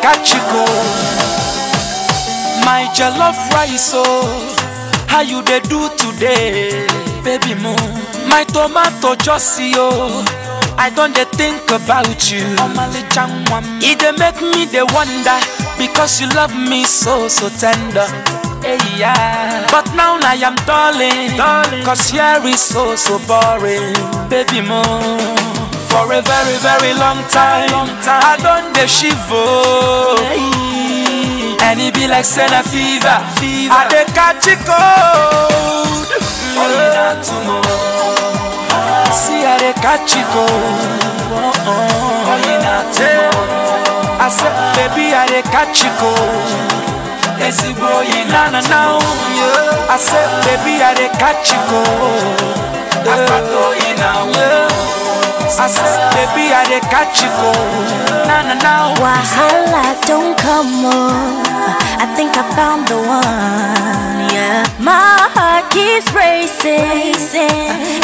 catch you go. My jollof rice, oh, how you dey do today, baby mo? My tomato just see, oh, I don dey think about you. E dey make me dey wonder because you love me so so tender. Hey, yeah. But now I am darling, cause here is so so boring, baby mo. For a very very long time, I don dey shiver. And it be like Senna fever, fever. I dey catch it cold. Oh. See, I dey catch it cold. Oh, oh, yeah, tomorrow. I said, baby, I dey catch it cold. Ezigbo oyi na na na oh. I said, baby, I dey catch it cold. Akpata oyi na oh. I said, baby, I dey catch it cold. Na na na. Wahala don't come on. I think I found the one. Yeah, my heart keeps racing.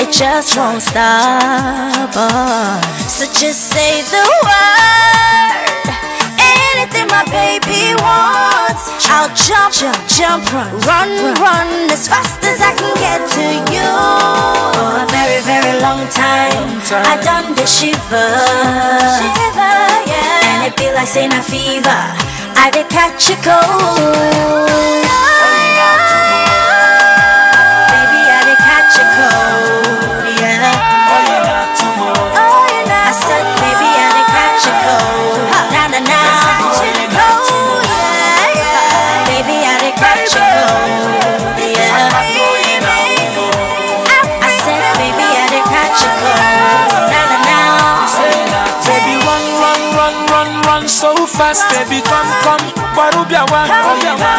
It just won't stop. Oh. So just say the word. Anything my baby wants, I'll jump, jump, jump, run, run, run as fast as I can get to you. For a very, very long time, I done the shiver, shiver, yeah. And it be like saying a fever. I did catch a cold. Run, run, run, run, run so fast. Baby, come, come, Barubia one.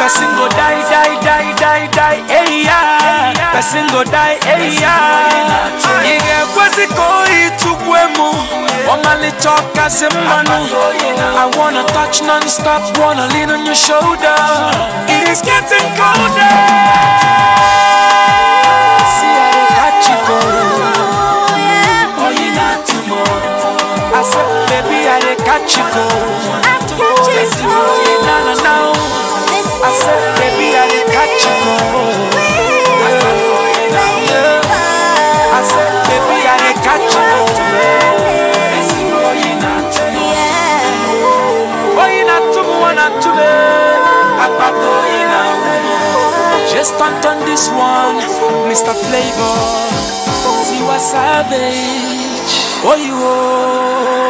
Person go die, die, die, die, die. Hey, yeah. Person go die, hey, yeah. Ige kwezi koi tukwemu. Omali choka manu. I wanna touch non-stop, wanna lean on your shoulder. It is getting colder. Catch you go. I catch it cold. Na na na. I said, baby, I dey catch you. I said, baby, I dey catch you go. Oh, you not to me, one not to me. Apato, you know. Just on this one, Mr. Flavour. Tiwa Savage. Oh, you. Oh,